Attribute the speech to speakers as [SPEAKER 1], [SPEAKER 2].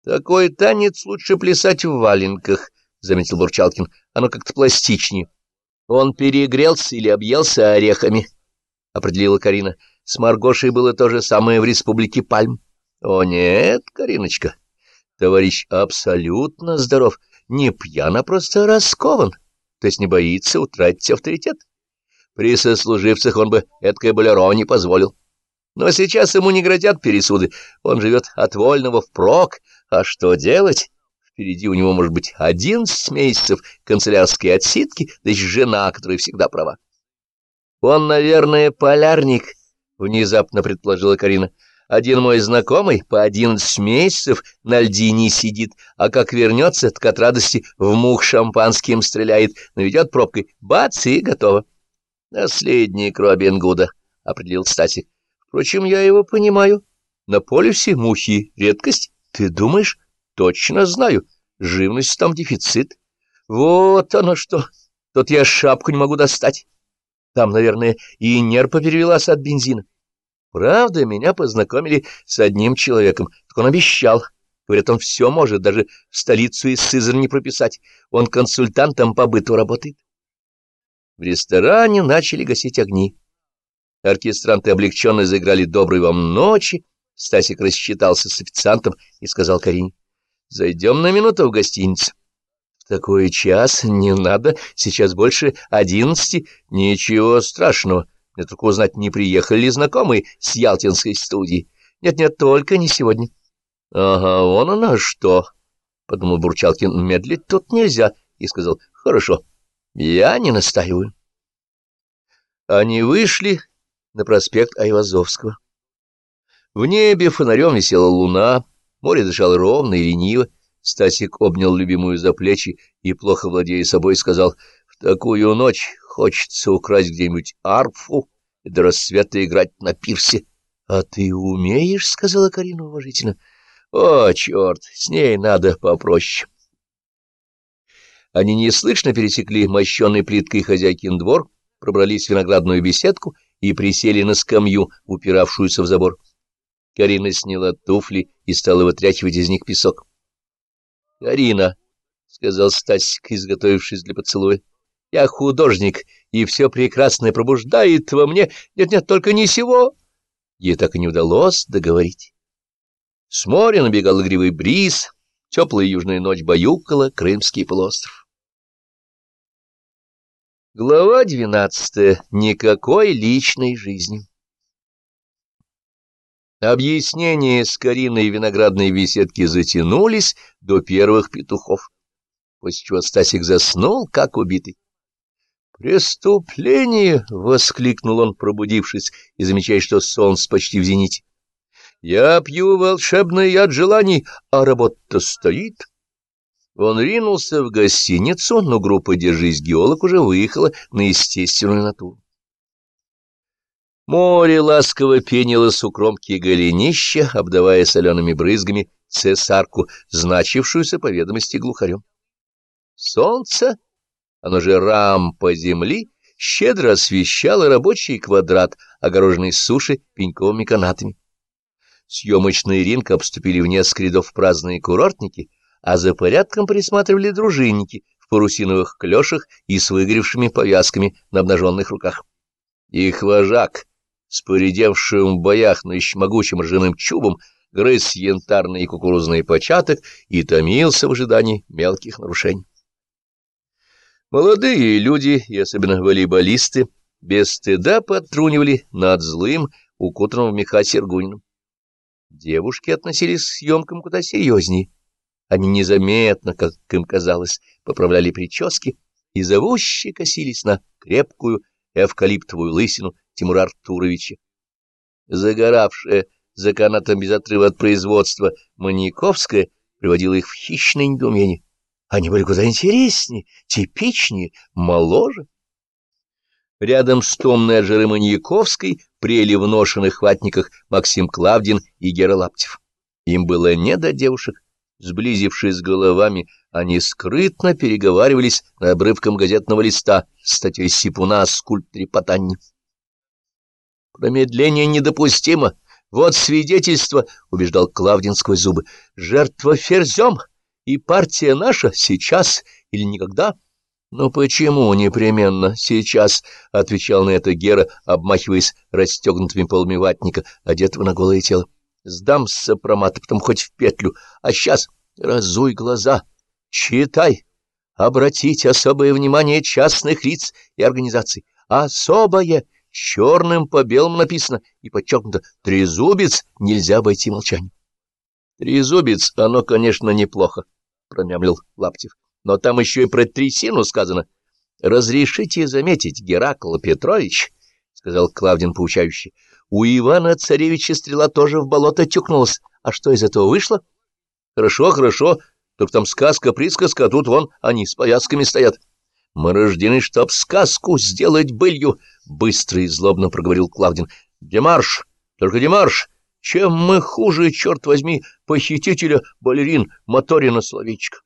[SPEAKER 1] — Такой танец лучше плясать в валенках, — заметил Бурчалкин. — Оно как-то пластичнее. — Он перегрелся или объелся орехами, — определила Карина. С Маргошей было то же самое в Республике Пальм. — О нет, Кариночка, товарищ абсолютно здоров, не пьян, а просто раскован, то есть не боится утратить авторитет. При сослуживцах он бы эткое болеро не позволил. Но сейчас ему не грозят пересуды, он живет от вольного впрок, а что делать? Впереди у него может быть одиннадцать месяцев канцелярской отсидки, да еще жена, которая всегда права. Он, наверное, полярник, — внезапно предположила Карина. Один мой знакомый по одиннадцать месяцев на льдине сидит, а как вернется, так от радости в мух шампанским стреляет, наведет пробкой, бац, и готово. Наследник Робин Гуда, — определил Стасик. Впрочем, я его понимаю. На полюсе мухи — редкость. Ты думаешь? Точно знаю. Живность там дефицит. Вот оно что. Тут я шапку не могу достать. Там, наверное, и нерпа перевелась от бензина. Правда, меня познакомили с одним человеком. Так он обещал. Говорят, он все может, даже в столицу из Сызрани прописать. Он консультантом по быту работает. В ресторане начали гасить огни. Оркестранты облегченно заиграли «Доброй вам ночи». Стасик рассчитался с официантом и сказал Карине, «Зайдем на минуту в гостиницу». «В такой час не надо, сейчас больше одиннадцати. Ничего страшного. Мне только узнать, не приехали ли знакомые с Ялтинской студии. Нет-нет, только не сегодня». «Ага, вон она что», — подумал Бурчалкин, — «медлить тут нельзя», и сказал, «Хорошо, я не настаиваю». Они вышли на проспект Айвазовского. В небе фонарем висела луна, море дышало ровно и лениво. Стасик обнял любимую за плечи и, плохо владея собой, сказал, «В такую ночь хочется украсть где-нибудь арфу и до рассвета играть на пирсе». «А ты умеешь?» — сказала Карина уважительно. «О, черт, с ней надо попроще». Они неслышно пересекли мощенный плиткой хозяйкин двор, пробрались в виноградную беседку и присели на скамью, упиравшуюся в забор. Карина сняла туфли и стала вытряхивать из них песок. — Карина, — сказал Стасик, изготовившись для поцелуя, — я художник, и все прекрасное пробуждает во мне... Нет-нет, только не сего. Ей так и не удалось договорить. С моря набегал игривый бриз, теплая южная ночь баюкала Крымский полуостров. Глава двенадцатая. Никакой личной жизни. Объяснения с Кариной виноградной беседки затянулись до первых петухов, после чего Стасик заснул, как убитый. «Преступление!» — воскликнул он, пробудившись, и замечая, что солнце почти в зените. «Я пью волшебный яд желаний, а работа стоит». Он ринулся в гостиницу, но группа «Держись, геолог» уже выехала на естественную натуру. Море ласково пенилось у кромки голенища, обдавая солеными брызгами цесарку, значившуюся по ведомости глухарем. Солнце, оно же рампа земли, щедро освещало рабочий квадрат, огороженный суши пеньковыми канатами. Съемочный ринг обступили в несколько рядов праздные курортники — а за порядком присматривали дружинники в парусиновых клешах и с выгоревшими повязками на обнаженных руках. Их вожак, с поредевшим в боях, но еще могучим ржаным чубом, грыз янтарный и кукурузный початок и томился в ожидании мелких нарушений. Молодые люди, и особенно волейболисты, без стыда подтрунивали над злым, укутанным в меха Сергуниным. Девушки относились к съемкам куда серьезнее они незаметно, как им казалось, поправляли прически и зовуще косились на крепкую эвкалиптовую лысину Тимура Артуровича. Загоравшая за канатом без отрыва от производства Маньяковская приводила их в хищное недоумение. Они были куда интереснее, типичнее, моложе. Рядом с томной от жары Маньяковской прели в ношенных ватниках Максим Клавдин и Гера Лаптев. Им было не до девушек, Сблизившись головами, они скрытно переговаривались на обрывком газетного листа статьей Сипуна о скульпторе Потанни. «Промедление недопустимо! Вот свидетельство, — убеждал Клавдин сквозь зубы, — жертва ферзем, и партия наша сейчас или никогда. — Ну почему непременно сейчас? — отвечал на это Гера, обмахиваясь расстегнутыми полами ватника, одетого на голое тело. — Сдам с сопромата, потом хоть в петлю, а сейчас разуй глаза, читай, обратить особое внимание частных лиц и организаций. Особое! Черным по белому написано и подчеркнуто «Трезубец» нельзя обойти молчанием. «Трезубец, оно, конечно, неплохо», — промямлил Лаптев. «Но там еще и про трясину сказано. Разрешите заметить, Геракл Петрович, — сказал Клавдин поучающий, — у Ивана Царевича стрела тоже в болото тюкнулась. А что из этого вышло? Хорошо, хорошо, только там сказка-присказка, а тут вон они с повязками стоят. Мы рождены, чтоб сказку сделать былью, — быстро и злобно проговорил Клавдин. — Демарш, только демарш! Чем мы хуже, черт возьми, похитителя балерин Моторина Словечка?